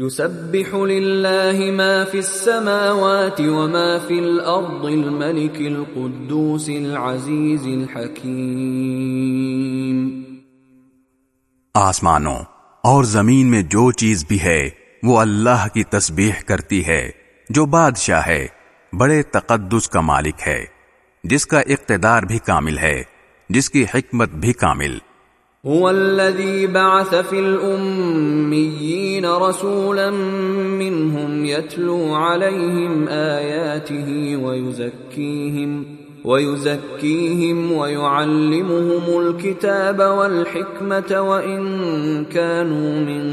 يسبح لله ما في السماوات وما في الأرض الملك القدوس العزيز الحكيم آسمانوں اور زمین میں جو چیز بھی ہے، وہ اللہ کی تسبیح کرتی ہے، جو بادشاہ ہے، بڑے تقدس کا مالک ہے، جس کا اقتدار بھی کامل ہے، جس کی حکمت بھی کامل۔ هو الذي بعث في الأميين رسولا منهم يتلو عليهم آياته ويزكيهم ويزكيهم ويعلمهم الكتاب والحكمة وإن كانوا من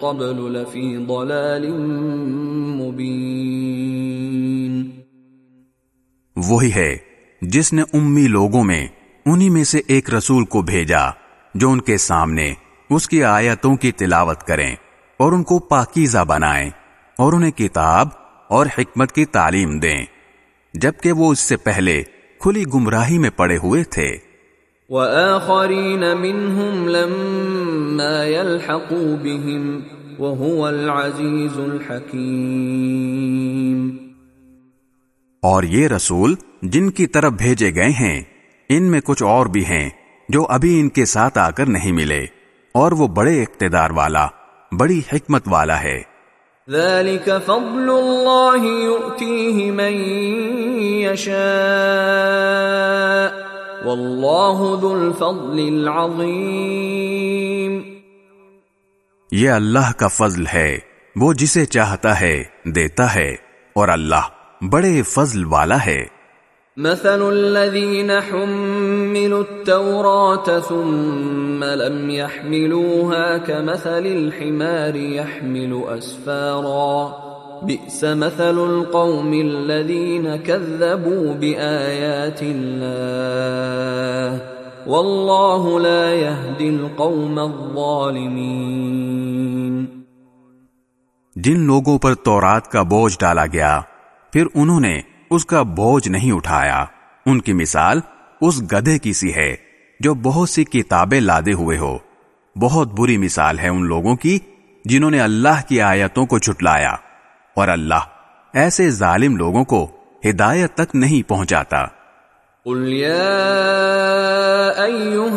قبل لفي ضلال مبين. وہی ہے جس نے امی لوگوں میں انہی میں سے ایک رسول کو بھیجا۔ جو ان کے سامنے اس کی آیتوں کی تلاوت کریں اور ان کو پاکیزہ بنائیں اور انہیں کتاب اور حکمت کی تعلیم دیں۔ جبکہ وہ اس سے پہلے کھلی گمراہی میں پڑے ہوئے تھے۔ وَآخَرِينَ مِنْهُمْ لَمَّا يَلْحَقُوا بِهِمْ وَهُوَ الْعَزِيزُ الْحَكِيمُ اور یہ رسول جن کی طرف بھیجے گئے ہیں ان میں کچھ اور بھی ہیں۔ جو ابھی ان کے ساتھ آ کر نہیں ملے اور وہ بڑے اقتدار والا بڑی حکمت والا ہے۔ ذلك فضل الله يؤتيه من يشاء والله ذو الفضل العظيم۔ یہ اللہ کا فضل ہے وہ جسے چاہتا ہے دیتا ہے اور اللہ بڑے فضل والا ہے۔ مثل الذين حملوا التوراة ثم لم يحملوها كمثل الحمار يحمل أسفارا. بئس مثل القوم الذين كذبوا بآيات الله. والله لا يهدي القوم الظالمين. جن لوگوں پر تورات کا بوجھ ڈالا گیا، پھر انہوں نے اس کا بوجھ نہیں اٹھایا۔ ان کی مثال اس گدے کی سی ہے جو بہت سی کتابیں لادے ہوئے ہو۔ بہت بری مثال ہے ان لوگوں کی جنہوں نے اللہ کی آیتوں کو چھٹلایا اور اللہ ایسے ظالم لوگوں کو ہدایت تک نہیں پہنچاتا۔ قل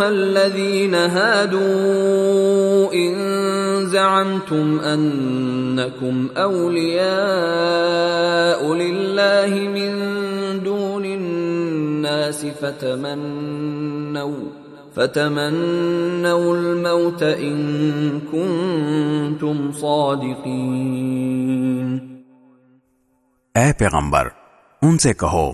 الذين هادوا زعمتم لله من دون الناس فتمنوا فتمنوا الموت كنتم صادقين۔ اے پیغمبر، ان سے کہو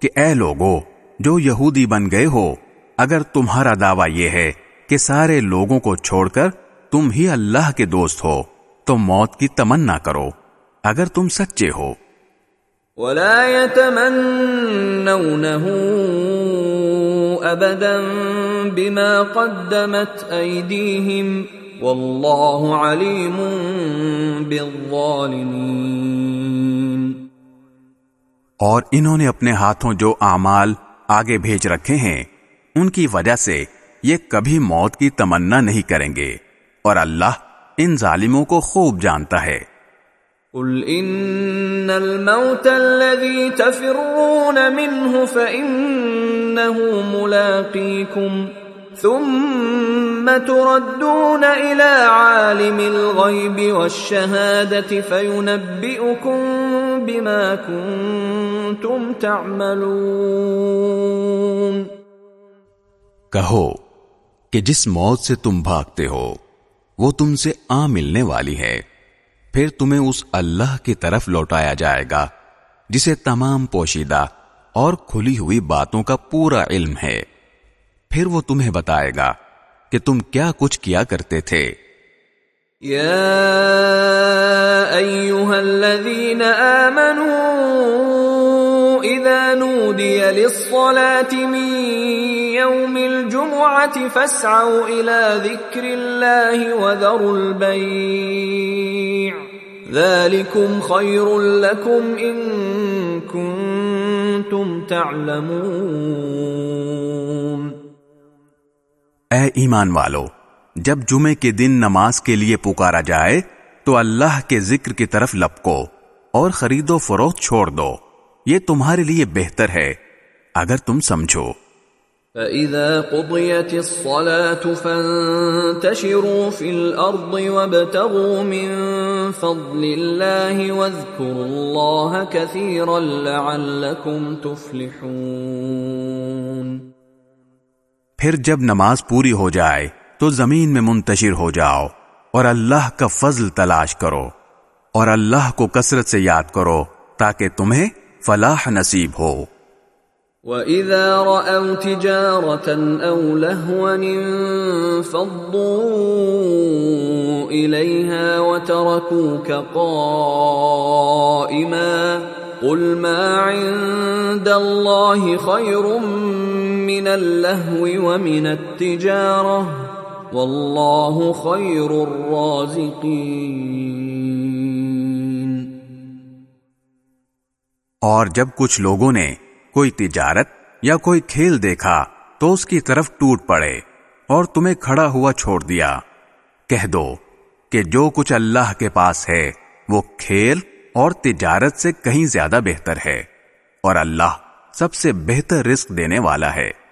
کہ اے لوگو جو یہودی بن گئے ہو اگر تمہارا دعویٰ یہ ہے کہ سارے لوگوں کو چھوڑ کر تم ہی اللہ کے دوست ہو تو موت کی تمنا کرو اگر تم سچے ہو۔ ولا يتمنونه ابدا بما قدمت ايديهم والله عليم بالظالمين۔ اور انہوں نے اپنے ہاتھوں جو اعمال آگے بھیج رکھے ہیں، ان کی وجہ سے یہ کبھی موت کی تمنا نہیں کریں گے، اور اللہ ان ظالموں کو خوب جانتا ہے۔ قل ان الموت الذي تفرون منه فانه ملاقيكم ثم تردون الى عالم الغيب والشهاده فينبئكم بما كنتم تعملون. کہو کہ جس موت سے تم بھاگتے ہو، وہ تم سے آ ملنے والی ہے۔ پھر تمہیں اس اللہ کی طرف لوٹایا جائے گا، جسے تمام پوشیدہ اور کھلی ہوئی باتوں کا پورا علم ہے۔ پھر وہ تمہیں بتائے گا کہ تم کیا کچھ کیا کرتے تھے۔ یا الذین آمنوا نودي للصلاة من يوم الجمعة فاسعوا إلى ذكر الله وذروا البيع ذلكم خير لكم إن كنتم تعلمون۔ اے ایمان والو، جب جمعے کے دن نماز کے لیے پکارا جائے، تو اللہ کے ذکر کی طرف لپکو اور خرید و فروخت چھوڑ دو۔ یہ تمہارے لیے بہتر ہے، اگر تم سمجھو۔ فَإِذَا قُضِيَتِ الصَّلَاةُ فَانْتَشِرُوا فِي الْأَرْضِ وَابْتَغُوا مِنْ فَضْلِ اللَّهِ وَاذْكُرُوا اللَّهَ كَثِيرًا لَعَلَّكُمْ تُفْلِحُونَ۔ پھر جب نماز پوری ہو جائے تو زمین میں منتشر ہو جاؤ اور اللہ کا فضل تلاش کرو اور اللہ کو کثرت سے یاد کرو تاکہ تمہیں فلاح نصیب ہو۔ وَإِذَا رَأَوْ تِجَارَةً أَوْ لَهْوًا انفضوا إِلَيْهَا وَتَرَكُوكَ قَائِمًا قُلْ مَا عِندَ اللَّهِ خَيْرٌ مِّنَ اللَّهْوِ وَمِنَ التِّجَارَةِ وَاللَّهُ خَيْرُ الرَّازِقِينَ اور جب کچھ لوگوں نے کوئی تجارت یا کوئی کھیل دیکھا تو اس کی طرف ٹوٹ پڑے اور تمہیں کھڑا ہوا چھوڑ دیا۔ کہہ دو کہ جو کچھ اللہ کے پاس ہے وہ کھیل اور تجارت سے کہیں زیادہ بہتر ہے اور اللہ سب سے بہتر رزق دینے والا ہے۔